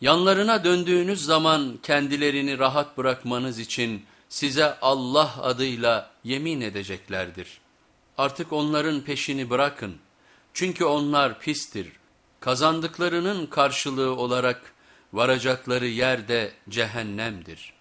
Yanlarına döndüğünüz zaman kendilerini rahat bırakmanız için size Allah adıyla yemin edeceklerdir. Artık onların peşini bırakın. Çünkü onlar pistir. Kazandıklarının karşılığı olarak varacakları yer de cehennemdir.''